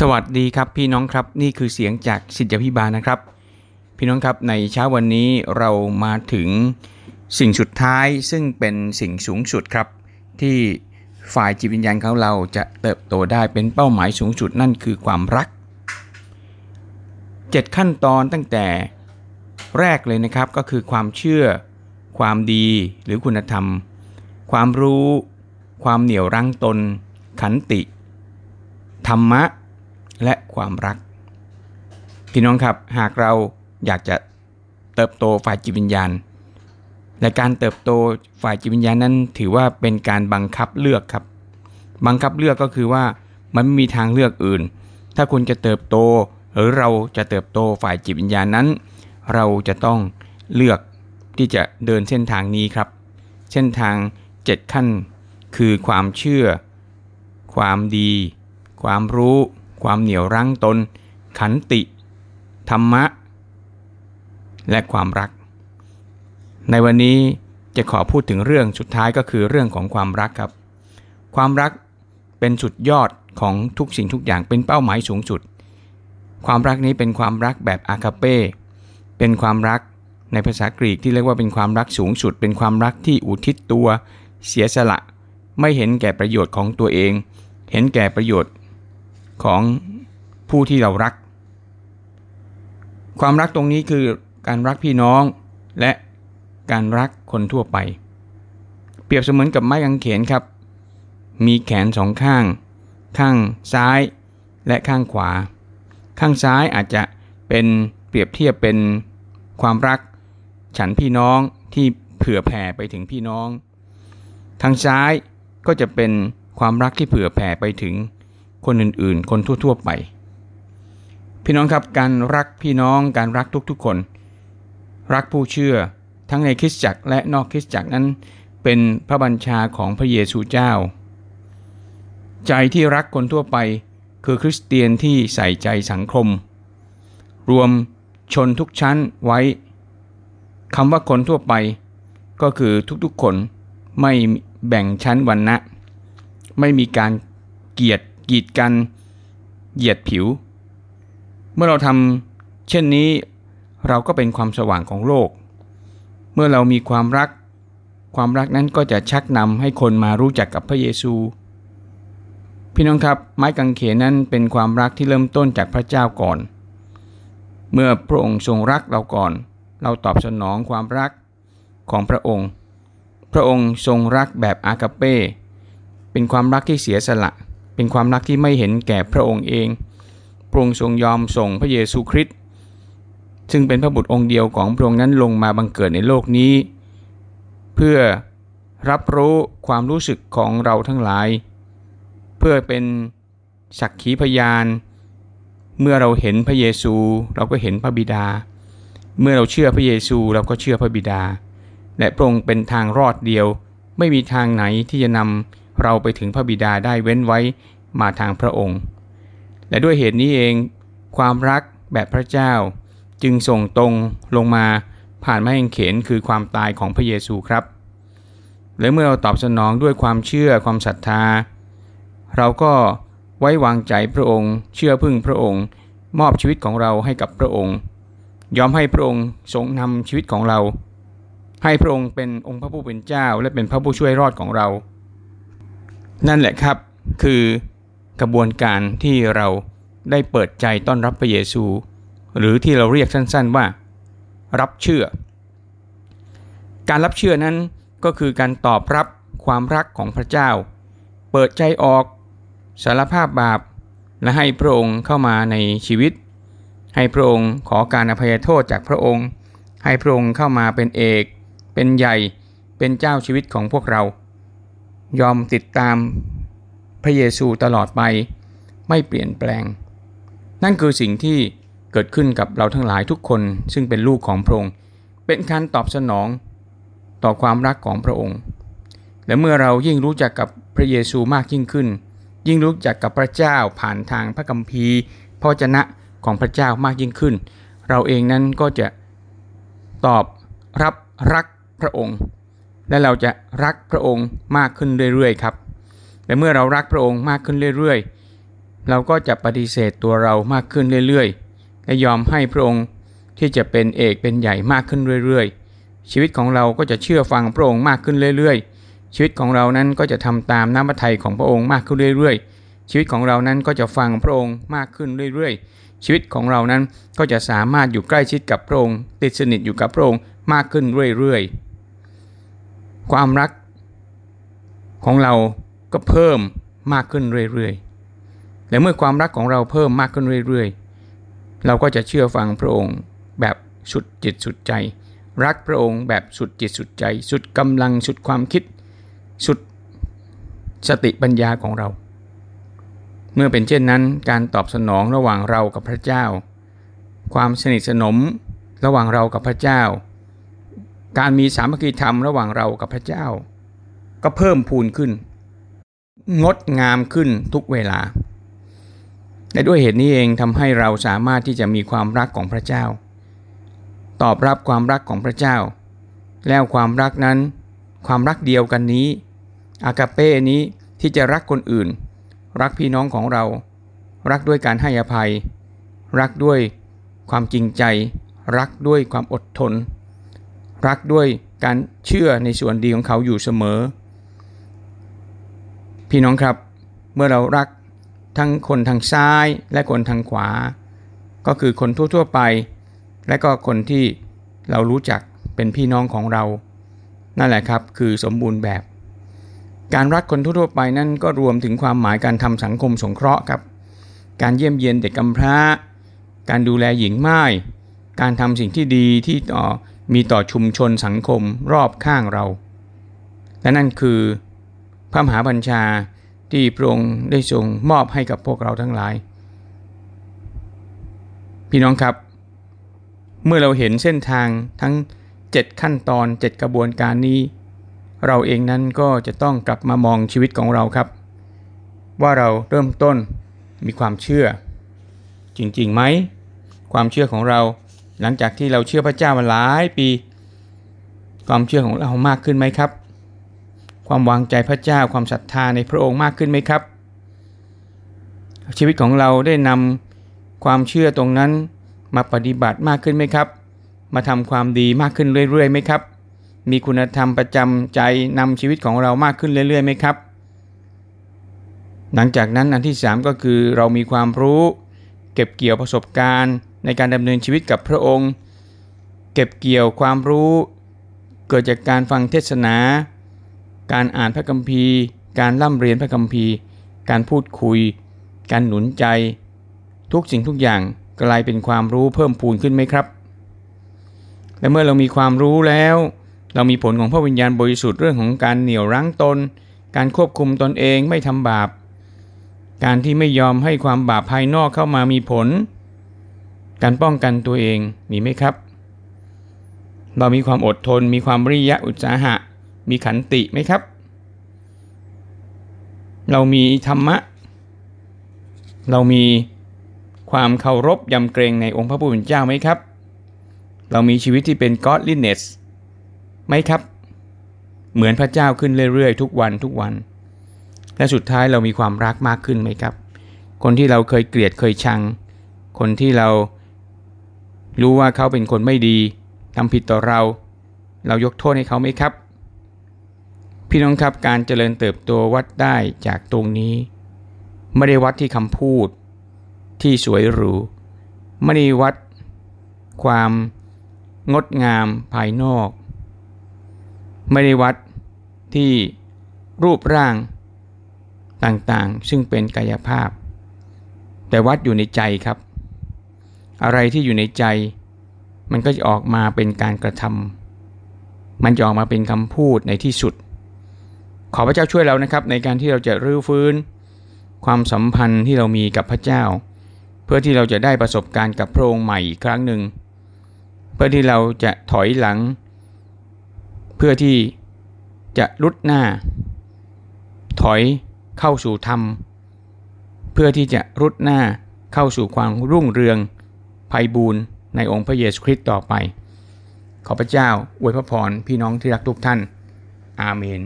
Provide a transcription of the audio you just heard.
สวัสดีครับพี่น้องครับนี่คือเสียงจากสิทธิพิบาลนะครับ พี่น้องครับในเช้าวันนี้เรามาถึงสิ่งสุดท้ายซึ่งเป็นสิ่งสูงสุดครับ ที่ฝ่ายจิตวิญญาณของเราจะเติบโตได้เป็นเป้าหมายสูงสุดนั่นคือความรักเจ็ดขั้นตอนตั้งแต่แรกเลยนะครับก็คือความเชื่อ ความดีหรือคุณธรรม ความรู้ ความเหนี่ยวรั้งตน ขันติ ธรรมะ ความรัก พี่น้องครับหากเราอยากจะเติบโตฝ่ายจิตวิญญาณ และการเติบโตฝ่ายจิตวิญญาณนั้นถือว่าเป็นการบังคับเลือกครับ บังคับเลือกก็คือว่ามันไม่มีทางเลือกอื่น ถ้าคุณจะเติบโตหรือเราจะเติบโตฝ่ายจิตวิญญาณนั้น เราจะต้องเลือกที่จะเดินเส้นทางนี้ครับ เส้นทาง 7 ขั้น คือความเชื่อ ความดี ความรู้ ความเหนียวรั้งตน ขันติ ธรรมะ และความรัก ในวันนี้จะขอพูดถึงเรื่องสุดท้ายก็คือเรื่องของความรักครับ ความรักเป็นสุดยอดของทุกสิ่งทุกอย่างเป็นเป้าหมายสูงสุด ความรักนี้เป็นความรักแบบอาคาเป้เป็นความรักในภาษากรีกที่เรียกว่าเป็นความรักสูงสุด เป็นความรักที่อุทิศตัว เสียสละ ไม่เห็นแก่ประโยชน์ของตัวเอง เห็นแก่ประโยชน์ ของผู้ที่เรารัก ความรักตรงนี้คือการรักพี่น้องและการรักคนทั่วไป เปรียบเสมือนกับไม้กางเขนครับ มีแขนสองข้าง ข้างซ้ายและข้างขวา ข้างซ้ายอาจจะเป็นเปรียบเทียบเป็นความรัก ฉันพี่น้องที่เผื่อแผ่ไปถึงพี่น้อง ทางซ้ายก็จะเป็นความรักที่เผื่อแผ่ไปถึง คนอื่นๆ คนทั่วๆไป พี่น้องครับการรักพี่น้องการรักทุกๆคน รักผู้เชื่อทั้งในคริสตจักรและนอกคริสตจักรนั้นเป็นพระบัญชาของพระเยซูเจ้า ใจที่รักคนทั่วไปคือคริสเตียนที่ใส่ใจสังคม รวมชนทุกชั้นไว้คำว่าคนทั่วไป ก็คือทุกๆคนไม่แบ่งชั้นวันนะไม่มีการเกียรติ กีดกัน เหยียดผิว เมื่อเราทำเช่นนี้ เราก็เป็นความสว่างของโลก เมื่อเรามีความรัก ความรักนั้นก็จะชักนำให้คนมารู้จักกับพระเยซู พี่น้องครับไม้กางเขนนั้นเป็นความรักที่เริ่มต้นจากพระเจ้าก่อน เมื่อพระองค์ทรงรักเราก่อน เราตอบสนองความรักของพระองค์ พระองค์ทรงรักแบบอากาเป้เป็นความรักที่เสียสละ เป็นความรักที่ไม่เห็นแก่พระองค์เองพระองค์ทรงยอมส่งพระเยซูคริสต์ซึ่งเป็นพระบุตรองค์เดียวของพระองค์นั้นลงมาบังเกิดในโลกนี้ เพื่อรับรู้ความรู้สึกของเราทั้งหลาย เพื่อเป็นสักขีพยาน เมื่อเราเห็นพระเยซู เราก็เห็นพระบิดา เมื่อเราเชื่อพระเยซูเราก็เชื่อพระบิดา และพระองค์เป็นทางรอดเดียว ไม่มีทางไหนที่จะนำ เราไปถึงพระบิดาได้เว้นไว้มาทางพระองค์ และด้วยเหตุนี้เอง ความรักแบบพระเจ้า จึงส่งตรงลงมาผ่านไม้กางเขนคือความตายของพระเยซูครับ และเมื่อเราตอบสนองด้วยความเชื่อความศรัทธา เราก็ไว้วางใจพระองค์ เชื่อพึ่งพระองค์ มอบชีวิตของเราให้กับพระองค์ ยอมให้พระองค์ทรงนำชีวิตของเรา ให้พระองค์เป็นองค์พระผู้เป็นเจ้า และเป็นพระผู้ช่วยรอดของเรา นั่นแหละครับ คือกระบวนการที่เราได้เปิดใจต้อนรับพระเยซู หรือที่เราเรียกสั้นๆว่า รับเชื่อ การรับเชื่อนั้นก็คือการตอบรับความรักของพระเจ้า เปิดใจออกสารภาพบาป และให้พระองค์เข้ามาในชีวิต ให้พระองค์ขอการอภัยโทษจากพระองค์ ให้พระองค์เข้ามาเป็นเอก เป็นใหญ่เป็นเจ้าชีวิตของพวกเรา ยอมติดตามพระเยซูตลอดไป ไม่เปลี่ยนแปลง นั่นคือสิ่งที่เกิดขึ้นกับเราทั้งหลายทุกคนซึ่งเป็นลูกของพระองค์ เป็นการตอบสนองต่อความรักของพระองค์ และเมื่อเรายิ่งรู้จักกับพระเยซูมากยิ่งขึ้น ยิ่งรู้จักกับพระเจ้าผ่านทางพระคัมภีร์พระชนะของพระเจ้ามากยิ่งขึ้น เราเองนั้นก็จะตอบรับรักพระองค์ และเราจะรักพระองค์มากขึ้นเรื่อยๆครับและเมื่อเรารักพระองค์มากขึ้นเรื่อยๆ เราก็จะปฏิเสธตัวเรามากขึ้นเรื่อยๆ และยอมให้พระองค์ที่จะเป็นเอกเป็นใหญ่มากขึ้นเรื่อยๆ ชีวิตของเราก็จะเชื่อฟังพระองค์มากขึ้นเรื่อยๆ ชีวิตของเรานั้นก็จะทำตามน้ำพระทัยของพระองค์มากขึ้นเรื่อยๆ ชีวิตของเรานั้นก็จะฟังพระองค์มากขึ้นเรื่อยๆ ชีวิตของเรานั้นก็จะสามารถอยู่ใกล้ชิดกับพระองค์ ติดสนิทอยู่กับพระองค์มากขึ้นเรื่อยๆ ความรักของเราก็เพิ่มมากขึ้นเรื่อยๆ และเมื่อความรักของเราเพิ่มมากขึ้นเรื่อยๆ เราก็จะเชื่อฟังพระองค์แบบสุดจิตสุดใจ รักพระองค์แบบสุดจิตสุดใจ สุดกำลังสุดความคิด สุดสติปัญญาของเรา เมื่อเป็นเช่นนั้นการตอบสนองระหว่างเรากับพระเจ้า ความสนิทสนมระหว่างเรากับพระเจ้า การมีสามัคคีธรรมระหว่างเรากับพระเจ้า ก็เพิ่มพูนขึ้น งดงามขึ้นทุกเวลาและด้วยเหตุนี้เองทำให้เราสามารถที่จะมีความรักของพระเจ้า ตอบรับความรักของพระเจ้า แล้วความรักนั้น ความรักเดียวกันนี้ อากาเป้นี้ที่จะรักคนอื่น รักพี่น้องของเรา รักด้วยการให้อภัย รักด้วยความจริงใจ รักด้วยความอดทน รักด้วยการเชื่อในส่วนดีของเขาอยู่เสมอ พี่น้องครับ เมื่อเรารักทั้งคนทางซ้ายและคนทางขวา ก็คือคนทั่วๆไป และก็คนที่เรารู้จักเป็นพี่น้องของเรา นั่นแหละครับคือสมบูรณ์แบบ การรักคนทั่วๆไปนั่นก็รวมถึงความหมายการทำสังคมสงเคราะห์ครับ การเยี่ยมเยียนเด็กกำพร้า การดูแลหญิงไม้ การทำสิ่งที่ดีที่ต่อมีต่อชุมชนสังคมรอบข้างเรา และนั่นคือพระมหาบัญชาที่พระองค์ได้ทรงมอบให้กับพวกเราทั้งหลาย พี่น้องครับ เมื่อเราเห็นเส้นทางทั้ง 7 ขั้นตอน 7 กระบวนการนี้ เราเองนั้นก็จะต้องกลับมามองชีวิตของเราครับ ว่าเราเริ่มต้นมีความเชื่อ จริงๆไหม ความเชื่อของเรา หลังจากที่เราเชื่อพระเจ้ามาหลายปี ความเชื่อของเรามากขึ้นไหมครับ ความวางใจพระเจ้าความศรัทธาในพระองค์มากขึ้นไหมครับ ชีวิตของเราได้นำความเชื่อตรงนั้นมาปฏิบัติมากขึ้นไหมครับ มาทำความดีมากขึ้นเรื่อยๆไหมครับ มีคุณธรรมประจำใจนำชีวิตของเรามากขึ้นเรื่อยๆไหมครับ หลังจากนั้นอันที่ 3 ก็คือเรามีความรู้ เก็บเกี่ยวประสบการณ์ ในการดำเนินชีวิตกับพระองค์ เก็บเกี่ยวความรู้ เกิดจากการฟังเทศนา การอ่านพระคัมภีร์ การร่ำเรียนพระคัมภีร์ การพูดคุย การหนุนใจ ทุกสิ่งทุกอย่างกลายเป็นความรู้เพิ่มพูนขึ้นไหมครับ และเมื่อเรามีความรู้แล้ว เรามีผลของพระวิญญาณบริสุทธิ์เรื่องของการเหนี่ยวรั้งตน การควบคุมตนเองไม่ทำบาป การที่ไม่ยอมให้ความบาปภายนอกเข้ามามีผล การป้องกันตัวเองมีไหมครับ เรามีความอดทน มีความริยะอุตสาหะ มีขันติไหมครับ เรามีธรรมะ เรามีความเคารพยำเกรงในองค์พระผู้เป็นเจ้าไหมครับ เรามีชีวิตที่เป็น godliness ไหมครับ เหมือนพระเจ้าขึ้นเรื่อยๆ ทุกวันทุกวัน และสุดท้ายเรามีความรักมากขึ้นไหมครับ คนที่เราเคยเกลียดเคยชัง คนที่เรา รู้ว่าเขาเป็นคนไม่ดีทำผิดต่อเรา เรายกโทษให้เขาไหมครับ พี่น้องครับการเจริญเติบโตวัดได้จากตรงนี้ ไม่ได้วัดที่คำพูด ที่สวยหรูไม่ได้วัด ความงดงามภายนอก ไม่ได้วัดที่รูปร่างต่างๆ ซึ่งเป็นกายภาพ แต่วัดอยู่ในใจครับ อะไรที่อยู่ในใจ มันก็จะออกมาเป็นการกระทำมันจะออกมาเป็นคำพูดในที่สุด ขอพระเจ้าช่วยเรานะครับ ในการที่เราจะรื้อฟื้น ความสัมพันธ์ที่เรามีกับพระเจ้า เพื่อที่เราจะได้ประสบการณ์กับพระองค์ใหม่อีกครั้งหนึ่ง เพื่อที่เราจะถอยหลัง เพื่อที่จะลุดหน้า ถอยเข้าสู่ธรรม เพื่อที่จะรุดหน้าเข้าสู่ความรุ่งเรือง ภัยบูรณ์ในองค์พระเยซูคริสต์ต่อไป ขอพระเจ้าอวยพระพรพี่น้องที่รักทุกท่าน อาเมน